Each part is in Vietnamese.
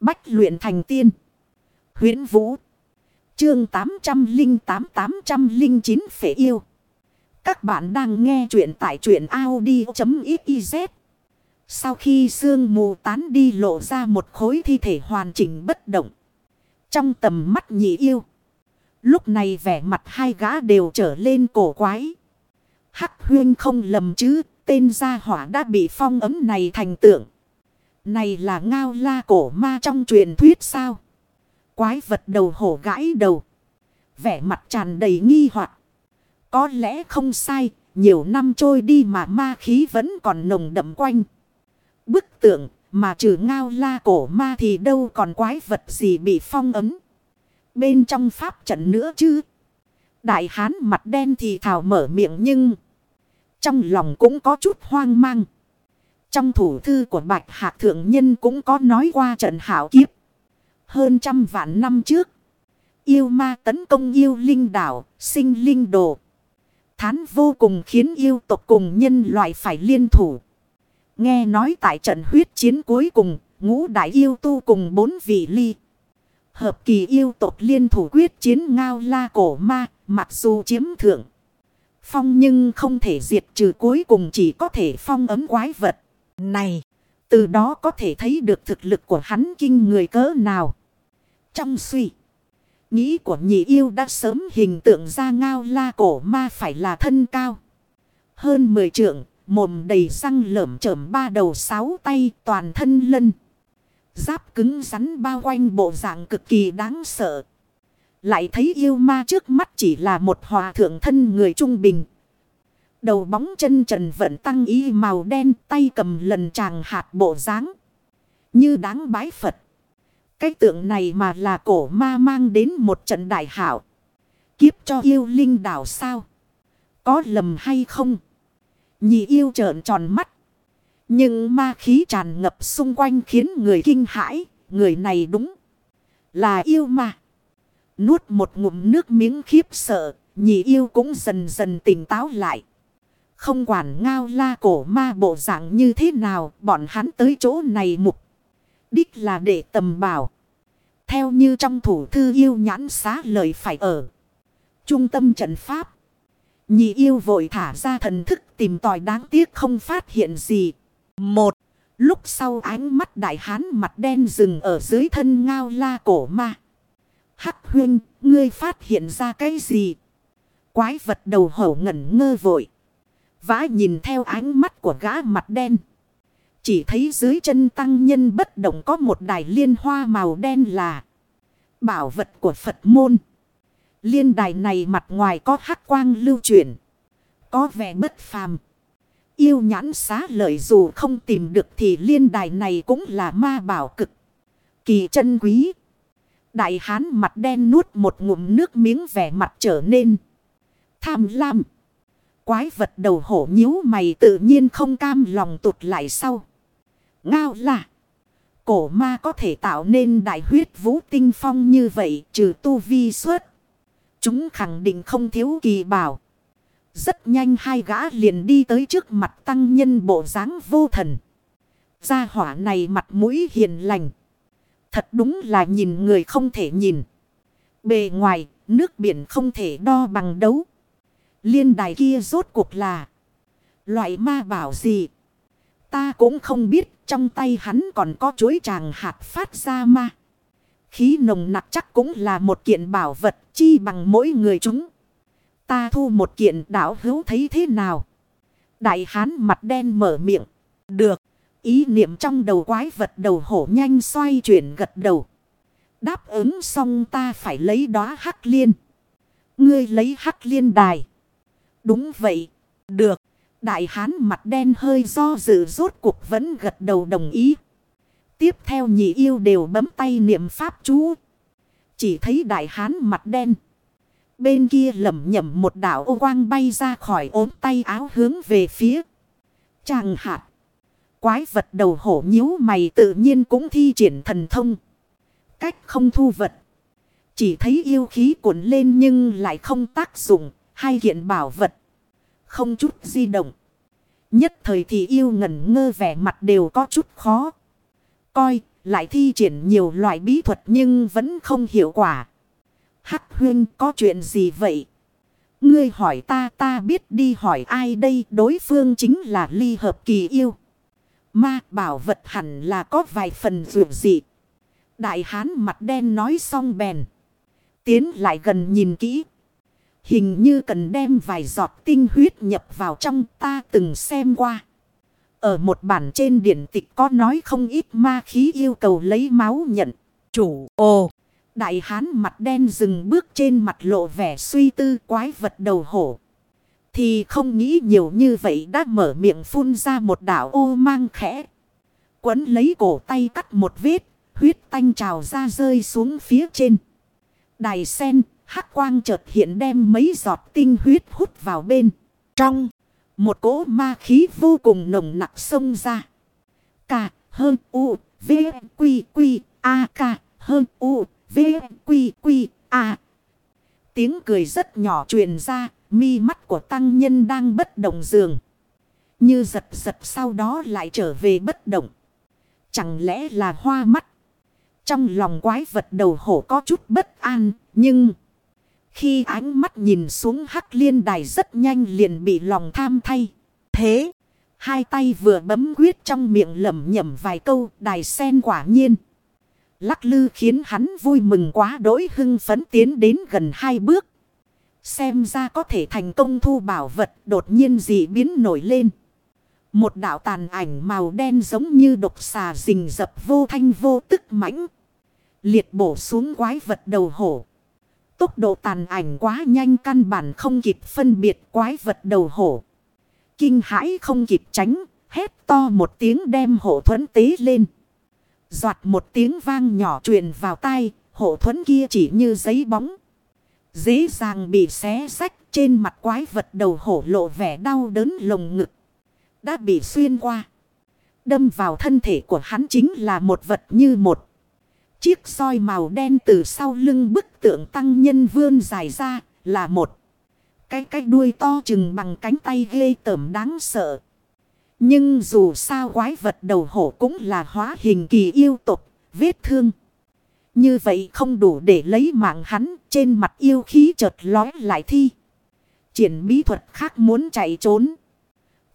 Bách luyện thành tiên. huyễn Vũ. Chương 808-809 Phể Yêu. Các bạn đang nghe truyện tại truyện Audi.xyz. Sau khi sương mù tán đi lộ ra một khối thi thể hoàn chỉnh bất động. Trong tầm mắt nhị yêu. Lúc này vẻ mặt hai gã đều trở lên cổ quái. Hắc huyên không lầm chứ. Tên gia hỏa đã bị phong ấm này thành tượng. Này là ngao la cổ ma trong truyền thuyết sao? Quái vật đầu hổ gãi đầu. Vẻ mặt tràn đầy nghi hoặc Có lẽ không sai. Nhiều năm trôi đi mà ma khí vẫn còn nồng đậm quanh. Bức tượng, mà trừ ngao la cổ ma thì đâu còn quái vật gì bị phong ấm. Bên trong pháp trận nữa chứ. Đại hán mặt đen thì thảo mở miệng nhưng... Trong lòng cũng có chút hoang mang. Trong thủ thư của Bạch Hạc Thượng Nhân cũng có nói qua trận hảo kiếp. Hơn trăm vạn năm trước. Yêu ma tấn công yêu linh đảo, sinh linh đồ. Thán vô cùng khiến yêu tộc cùng nhân loại phải liên thủ. Nghe nói tại trận huyết chiến cuối cùng, ngũ đại yêu tu cùng bốn vị ly. Hợp kỳ yêu tộc liên thủ quyết chiến ngao la cổ ma, mặc dù chiếm thượng. Phong nhưng không thể diệt trừ cuối cùng chỉ có thể phong ấm quái vật. Này, từ đó có thể thấy được thực lực của hắn kinh người cỡ nào. Trong suy, nghĩ của nhị yêu đã sớm hình tượng ra ngao la cổ ma phải là thân cao. Hơn 10 trượng, mồm đầy răng lởm chởm ba đầu sáu tay toàn thân lân. Giáp cứng rắn bao quanh bộ dạng cực kỳ đáng sợ. Lại thấy yêu ma trước mắt chỉ là một hòa thượng thân người trung bình. Đầu bóng chân trần vận tăng y màu đen tay cầm lần chàng hạt bộ dáng Như đáng bái Phật. Cái tượng này mà là cổ ma mang đến một trận đại hảo. Kiếp cho yêu linh đảo sao? Có lầm hay không? Nhị yêu trợn tròn mắt. Nhưng ma khí tràn ngập xung quanh khiến người kinh hãi. Người này đúng là yêu ma. Nuốt một ngụm nước miếng khiếp sợ. Nhị yêu cũng dần dần tỉnh táo lại. Không quản ngao la cổ ma bộ dạng như thế nào. Bọn hắn tới chỗ này mục. Đích là để tầm bảo. Theo như trong thủ thư yêu nhãn xá lời phải ở. Trung tâm trận pháp. Nhị yêu vội thả ra thần thức tìm tòi đáng tiếc không phát hiện gì. Một. Lúc sau ánh mắt đại hán mặt đen dừng ở dưới thân ngao la cổ ma. Hắc huyên, ngươi phát hiện ra cái gì? Quái vật đầu hổ ngẩn ngơ vội. Vã nhìn theo ánh mắt của gã mặt đen. Chỉ thấy dưới chân tăng nhân bất động có một đài liên hoa màu đen là bảo vật của Phật môn. Liên đài này mặt ngoài có hắc quang lưu chuyển. Có vẻ bất phàm. Yêu nhãn xá lợi dù không tìm được thì liên đài này cũng là ma bảo cực. Kỳ chân quý. Đại hán mặt đen nuốt một ngụm nước miếng vẻ mặt trở nên tham lam. Quái vật đầu hổ nhíu mày tự nhiên không cam lòng tụt lại sau. Ngao là. Cổ ma có thể tạo nên đại huyết vũ tinh phong như vậy trừ tu vi suốt. Chúng khẳng định không thiếu kỳ bảo. Rất nhanh hai gã liền đi tới trước mặt tăng nhân bộ dáng vô thần. Gia hỏa này mặt mũi hiền lành. Thật đúng là nhìn người không thể nhìn. Bề ngoài, nước biển không thể đo bằng đấu. Liên đài kia rốt cuộc là loại ma bảo gì? Ta cũng không biết, trong tay hắn còn có chuối tràng hạt phát ra ma. Khí nồng nặc chắc cũng là một kiện bảo vật chi bằng mỗi người chúng. Ta thu một kiện đảo hữu thấy thế nào? Đại hán mặt đen mở miệng. Được. Ý niệm trong đầu quái vật đầu hổ nhanh xoay chuyển gật đầu. Đáp ứng xong ta phải lấy đó hắc liên. Ngươi lấy hắc liên đài. Đúng vậy. Được. Đại hán mặt đen hơi do dự rốt cuộc vẫn gật đầu đồng ý. Tiếp theo nhị yêu đều bấm tay niệm pháp chú. Chỉ thấy đại hán mặt đen. Bên kia lầm nhầm một đảo ô quang bay ra khỏi ốm tay áo hướng về phía. Chàng hạt. Quái vật đầu hổ nhíu mày tự nhiên cũng thi triển thần thông. Cách không thu vật. Chỉ thấy yêu khí cuộn lên nhưng lại không tác dụng. Hai kiện bảo vật. Không chút di động. Nhất thời thì yêu ngẩn ngơ vẻ mặt đều có chút khó. Coi, lại thi triển nhiều loại bí thuật nhưng vẫn không hiệu quả. Hắc huyên có chuyện gì vậy? Ngươi hỏi ta ta biết đi hỏi ai đây đối phương chính là ly hợp kỳ yêu. Ma bảo vật hẳn là có vài phần dù dị. Đại hán mặt đen nói xong bèn. Tiến lại gần nhìn kỹ. Hình như cần đem vài giọt tinh huyết nhập vào trong ta từng xem qua. Ở một bản trên điển tịch có nói không ít ma khí yêu cầu lấy máu nhận. Chủ ồ. Đại hán mặt đen dừng bước trên mặt lộ vẻ suy tư quái vật đầu hổ. Thì không nghĩ nhiều như vậy đã mở miệng phun ra một đảo ô mang khẽ. Quấn lấy cổ tay cắt một vết, huyết tanh trào ra rơi xuống phía trên. Đài sen, hắc quang chợt hiện đem mấy giọt tinh huyết hút vào bên. Trong, một cỗ ma khí vô cùng nồng nặc xông ra. cả hơn U, V, Quy, Quy, A, cả hơn U, V, Quy, Quy, A. Tiếng cười rất nhỏ truyền ra, mi mắt của tăng nhân đang bất động giường. Như giật giật sau đó lại trở về bất động. Chẳng lẽ là hoa mắt? Trong lòng quái vật đầu hổ có chút bất an, nhưng... Khi ánh mắt nhìn xuống hắc liên đài rất nhanh liền bị lòng tham thay. Thế, hai tay vừa bấm quyết trong miệng lẩm nhẩm vài câu đài sen quả nhiên. Lắc lư khiến hắn vui mừng quá đỗi hưng phấn tiến đến gần hai bước. Xem ra có thể thành công thu bảo vật đột nhiên dị biến nổi lên. Một đạo tàn ảnh màu đen giống như độc xà rình rập vô thanh vô tức mãnh. Liệt bổ xuống quái vật đầu hổ. Tốc độ tàn ảnh quá nhanh căn bản không kịp phân biệt quái vật đầu hổ. Kinh hãi không kịp tránh, hét to một tiếng đem hổ thuẫn tế lên. Giọt một tiếng vang nhỏ truyền vào tai, hổ thuẫn kia chỉ như giấy bóng. Dễ dàng bị xé sách trên mặt quái vật đầu hổ lộ vẻ đau đớn lồng ngực. Đã bị xuyên qua. Đâm vào thân thể của hắn chính là một vật như một. Chiếc soi màu đen từ sau lưng bức tượng tăng nhân vươn dài ra là một. Cái cái đuôi to chừng bằng cánh tay ghê tởm đáng sợ. Nhưng dù sao quái vật đầu hổ cũng là hóa hình kỳ yêu tục, vết thương. Như vậy không đủ để lấy mạng hắn trên mặt yêu khí chợt lói lại thi. Triển bí thuật khác muốn chạy trốn.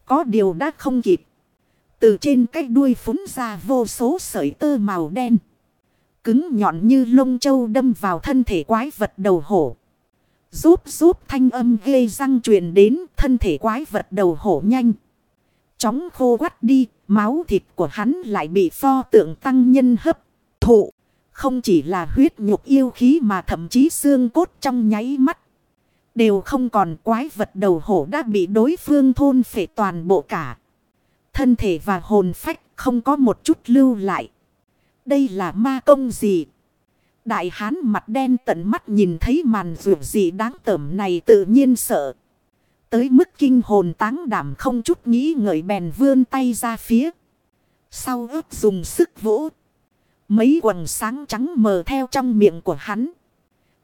Có điều đã không kịp. Từ trên cái đuôi phúng ra vô số sợi tơ màu đen. Cứng nhọn như lông châu đâm vào thân thể quái vật đầu hổ. Rút rút thanh âm ghê răng truyền đến thân thể quái vật đầu hổ nhanh. Chóng khô quắt đi, máu thịt của hắn lại bị pho tượng tăng nhân hấp, thụ. Không chỉ là huyết nhục yêu khí mà thậm chí xương cốt trong nháy mắt. Đều không còn quái vật đầu hổ đã bị đối phương thôn phệ toàn bộ cả. Thân thể và hồn phách không có một chút lưu lại. Đây là ma công gì? Đại hán mặt đen tận mắt nhìn thấy màn rượu gì đáng tởm này tự nhiên sợ. Tới mức kinh hồn táng đảm không chút nghĩ ngợi bèn vươn tay ra phía. Sau ướp dùng sức vỗ. Mấy quần sáng trắng mờ theo trong miệng của hắn.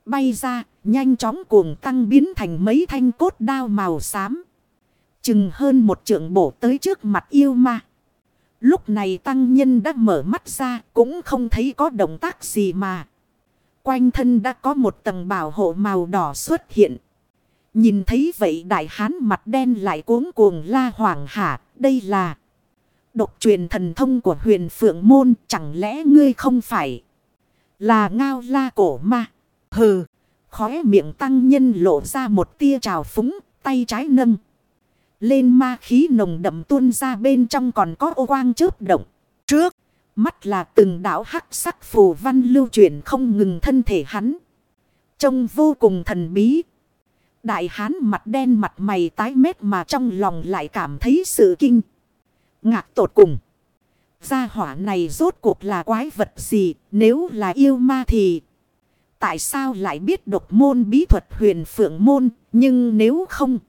Bay ra, nhanh chóng cuồng tăng biến thành mấy thanh cốt đao màu xám. Chừng hơn một trượng bổ tới trước mặt yêu ma. Lúc này tăng nhân đã mở mắt ra, cũng không thấy có động tác gì mà. Quanh thân đã có một tầng bảo hộ màu đỏ xuất hiện. Nhìn thấy vậy đại hán mặt đen lại cuống cuồng la hoàng hả. Đây là độc truyền thần thông của huyền phượng môn. Chẳng lẽ ngươi không phải là ngao la cổ ma? Hừ. Khóe miệng tăng nhân lộ ra một tia trào phúng. Tay trái nâng. Lên ma khí nồng đậm tuôn ra bên trong còn có ô quang chớp động. Trước. Mắt là từng đảo hắc sắc phù văn lưu chuyển không ngừng thân thể hắn. Trông vô cùng thần bí. Đại hán mặt đen mặt mày tái mét mà trong lòng lại cảm thấy sự kinh. Ngạc tột cùng. Gia hỏa này rốt cuộc là quái vật gì nếu là yêu ma thì. Tại sao lại biết độc môn bí thuật huyền phượng môn nhưng nếu không.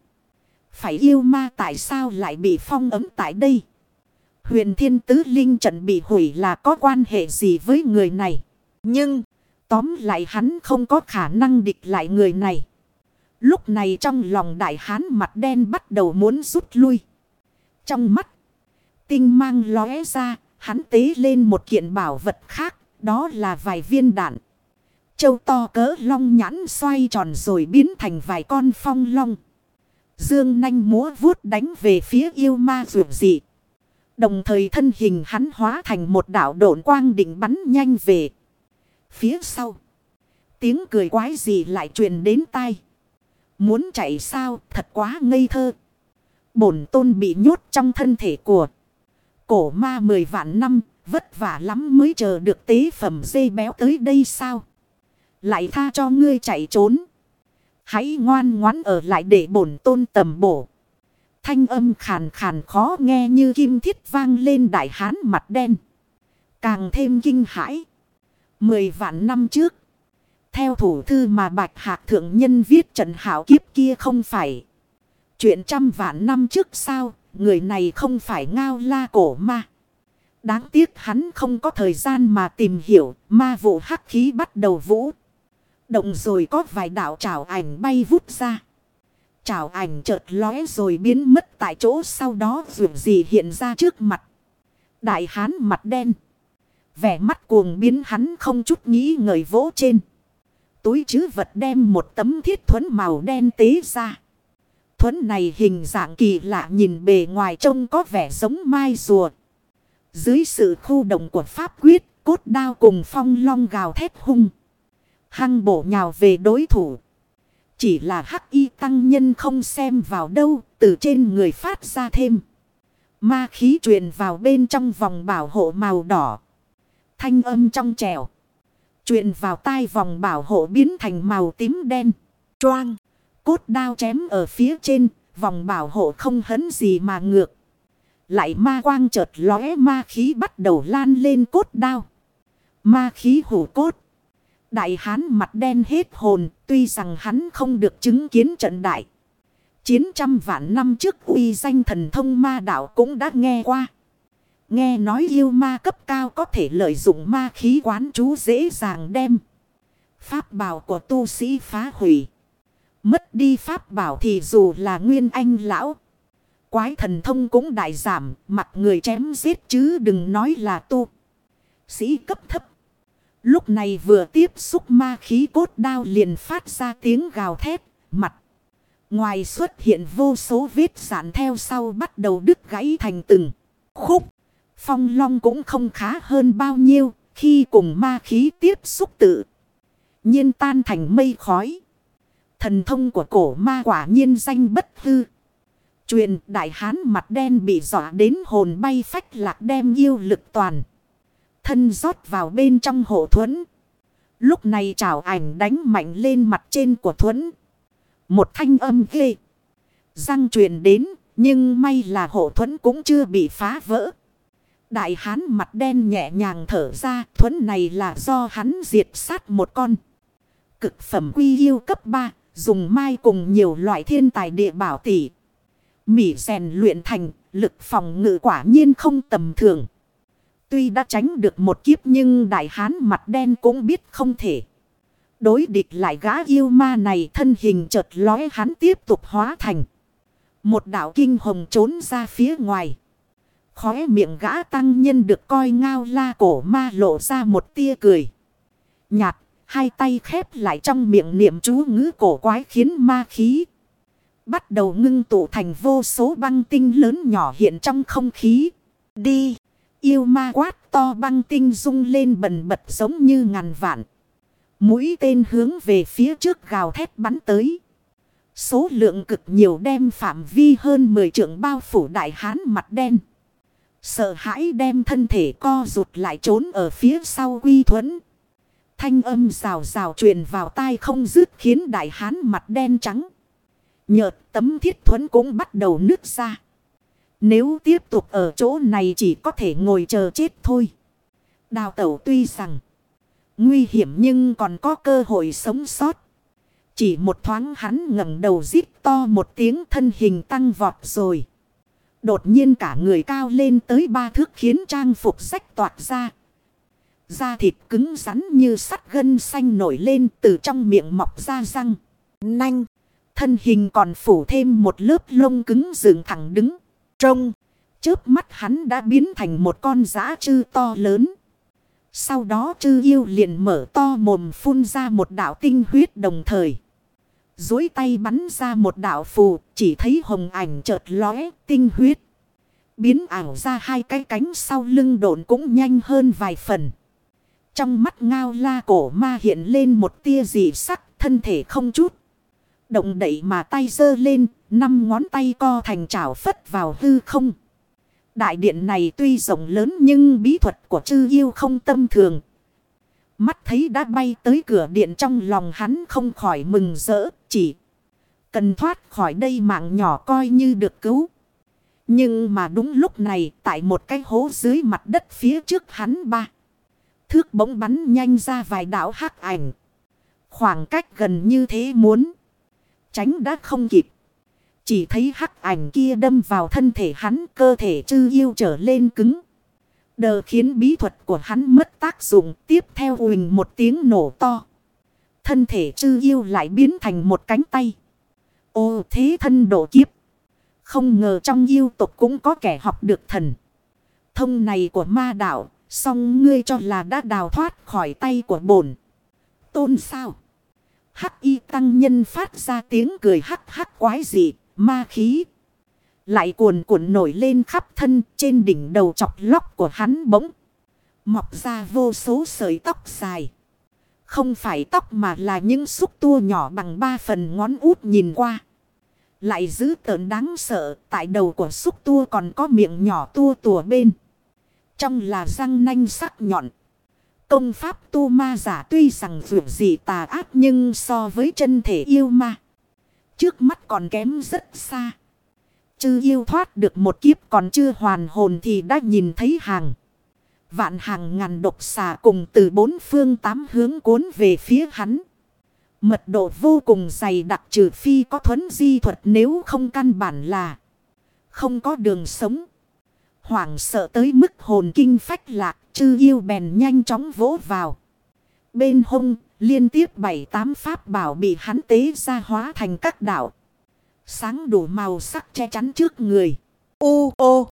Phải yêu ma tại sao lại bị phong ấm tại đây. Huyền thiên tứ linh trận bị hủy là có quan hệ gì với người này. Nhưng tóm lại hắn không có khả năng địch lại người này. Lúc này trong lòng đại hán mặt đen bắt đầu muốn rút lui. Trong mắt, tinh mang lóe ra, Hắn tế lên một kiện bảo vật khác, đó là vài viên đạn. Châu to cỡ long nhãn xoay tròn rồi biến thành vài con phong long. Dương nanh múa vuốt đánh về phía yêu ma rượu dị. Đồng thời thân hình hắn hóa thành một đảo độn quang định bắn nhanh về. Phía sau. Tiếng cười quái gì lại truyền đến tai. Muốn chạy sao, thật quá ngây thơ. Bổn tôn bị nhốt trong thân thể của. Cổ ma mười vạn năm. Vất vả lắm mới chờ được tế phẩm dây béo tới đây sao. Lại tha cho ngươi chạy trốn. Hãy ngoan ngoãn ở lại để bổn tôn tầm bổ. Thanh âm khàn khàn khó nghe như kim thiết vang lên đại hán mặt đen. Càng thêm kinh hãi. Mười vạn năm trước. Theo thủ thư mà Bạch Hạc Thượng Nhân viết trận hảo kiếp kia không phải. Chuyện trăm vạn năm trước sao, người này không phải ngao la cổ ma. Đáng tiếc hắn không có thời gian mà tìm hiểu, ma vụ hắc khí bắt đầu vũ. Động rồi có vài đạo trảo ảnh bay vút ra. Trảo ảnh chợt lóe rồi biến mất tại chỗ sau đó dù gì hiện ra trước mặt. Đại hán mặt đen. Vẻ mắt cuồng biến hắn không chút nghĩ ngợi vỗ trên. Túi chứ vật đem một tấm thiết thuẫn màu đen tế ra. Thuẫn này hình dạng kỳ lạ nhìn bề ngoài trông có vẻ giống mai rùa. Dưới sự khu động của pháp quyết, cốt đao cùng phong long gào thét hung. Hăng bổ nhào về đối thủ. Chỉ là hắc y tăng nhân không xem vào đâu, từ trên người phát ra thêm. Ma khí truyền vào bên trong vòng bảo hộ màu đỏ. Thanh âm trong trẻo. Truyền vào tai vòng bảo hộ biến thành màu tím đen. Choang. Cốt đao chém ở phía trên. Vòng bảo hộ không hấn gì mà ngược. Lại ma quang chợt lóe ma khí bắt đầu lan lên cốt đao. Ma khí hủ cốt. Đại hán mặt đen hết hồn. Tuy rằng hắn không được chứng kiến trận đại. Chiến trăm vạn năm trước uy danh thần thông ma đạo cũng đã nghe qua. Nghe nói yêu ma cấp cao có thể lợi dụng ma khí quán chú dễ dàng đem. Pháp bảo của tu sĩ phá hủy. Mất đi pháp bảo thì dù là nguyên anh lão. Quái thần thông cũng đại giảm, mặt người chém giết chứ đừng nói là tu. Sĩ cấp thấp. Lúc này vừa tiếp xúc ma khí cốt đao liền phát ra tiếng gào thét, mặt. Ngoài xuất hiện vô số vết sản theo sau bắt đầu đứt gãy thành từng khúc. Phong long cũng không khá hơn bao nhiêu khi cùng ma khí tiếp xúc tự. nhiên tan thành mây khói. Thần thông của cổ ma quả nhiên danh bất hư. Truyền đại hán mặt đen bị dọa đến hồn bay phách lạc đem yêu lực toàn. Thân rót vào bên trong hộ thuẫn. Lúc này trảo ảnh đánh mạnh lên mặt trên của thuẫn. Một thanh âm ghê. Răng truyền đến nhưng may là hộ thuẫn cũng chưa bị phá vỡ. Đại hán mặt đen nhẹ nhàng thở ra, thuẫn này là do hắn diệt sát một con. Cực phẩm quy yêu cấp 3, dùng mai cùng nhiều loại thiên tài địa bảo tỷ. Mỉ rèn luyện thành, lực phòng ngự quả nhiên không tầm thường. Tuy đã tránh được một kiếp nhưng đại hán mặt đen cũng biết không thể. Đối địch lại gã yêu ma này thân hình chợt lói hắn tiếp tục hóa thành. Một đạo kinh hồng trốn ra phía ngoài. Khóe miệng gã tăng nhân được coi ngao la cổ ma lộ ra một tia cười. Nhạt, hai tay khép lại trong miệng niệm chú ngữ cổ quái khiến ma khí. Bắt đầu ngưng tụ thành vô số băng tinh lớn nhỏ hiện trong không khí. Đi! Yêu ma quát to băng tinh rung lên bần bật giống như ngàn vạn. Mũi tên hướng về phía trước gào thét bắn tới. Số lượng cực nhiều đem phạm vi hơn 10 trượng bao phủ đại hán mặt đen. Sợ hãi đem thân thể co rụt lại trốn ở phía sau quy thuẫn. Thanh âm rào rào truyền vào tai không dứt khiến đại hán mặt đen trắng. Nhợt tấm thiết thuẫn cũng bắt đầu nứt ra. Nếu tiếp tục ở chỗ này chỉ có thể ngồi chờ chết thôi. Đào tẩu tuy rằng, nguy hiểm nhưng còn có cơ hội sống sót. Chỉ một thoáng hắn ngẩng đầu rít to một tiếng thân hình tăng vọt rồi. Đột nhiên cả người cao lên tới ba thước khiến trang phục rách toạc ra. Da thịt cứng rắn như sắt gân xanh nổi lên từ trong miệng mọc ra răng. Nanh. Thân hình còn phủ thêm một lớp lông cứng dựng thẳng đứng. Trông. Chớp mắt hắn đã biến thành một con giã chư to lớn. Sau đó chư yêu liền mở to mồm phun ra một đạo tinh huyết đồng thời. Dối tay bắn ra một đạo phù, chỉ thấy hồng ảnh chợt lóe, tinh huyết. Biến ảo ra hai cái cánh sau lưng độn cũng nhanh hơn vài phần. Trong mắt ngao la cổ ma hiện lên một tia dị sắc, thân thể không chút. Động đậy mà tay dơ lên, năm ngón tay co thành chảo phất vào hư không. Đại điện này tuy rộng lớn nhưng bí thuật của chư yêu không tâm thường. Mắt thấy đã bay tới cửa điện trong lòng hắn không khỏi mừng rỡ, chỉ cần thoát khỏi đây mạng nhỏ coi như được cứu. Nhưng mà đúng lúc này tại một cái hố dưới mặt đất phía trước hắn ba. Thước bỗng bắn nhanh ra vài đảo hắc ảnh. Khoảng cách gần như thế muốn. Tránh đã không kịp. Chỉ thấy hắc ảnh kia đâm vào thân thể hắn cơ thể chư yêu trở lên cứng. Đờ khiến bí thuật của hắn mất tác dụng tiếp theo huỳnh một tiếng nổ to. Thân thể chư yêu lại biến thành một cánh tay. Ô thế thân độ kiếp. Không ngờ trong yêu tục cũng có kẻ học được thần. Thông này của ma đạo, song ngươi cho là đã đào thoát khỏi tay của bổn. Tôn sao? Hắc y tăng nhân phát ra tiếng cười hắc hắc quái dị, ma khí. Lại cuồn cuộn nổi lên khắp thân trên đỉnh đầu chọc lóc của hắn bỗng. Mọc ra vô số sợi tóc dài. Không phải tóc mà là những xúc tua nhỏ bằng ba phần ngón út nhìn qua. Lại giữ tợn đáng sợ, tại đầu của xúc tua còn có miệng nhỏ tua tùa bên. Trong là răng nanh sắc nhọn. Công pháp tu ma giả tuy rằng vượt gì tà ác nhưng so với chân thể yêu ma. Trước mắt còn kém rất xa. Chư yêu thoát được một kiếp còn chưa hoàn hồn thì đã nhìn thấy hàng. Vạn hàng ngàn độc xà cùng từ bốn phương tám hướng cuốn về phía hắn. Mật độ vô cùng dày đặc trừ phi có thuấn di thuật nếu không căn bản là không có đường sống. Hoảng sợ tới mức hồn kinh phách lạc, chư yêu bèn nhanh chóng vỗ vào. Bên hông, liên tiếp bảy tám pháp bảo bị hắn tế ra hóa thành các đạo. Sáng đủ màu sắc che chắn trước người. Ô ô!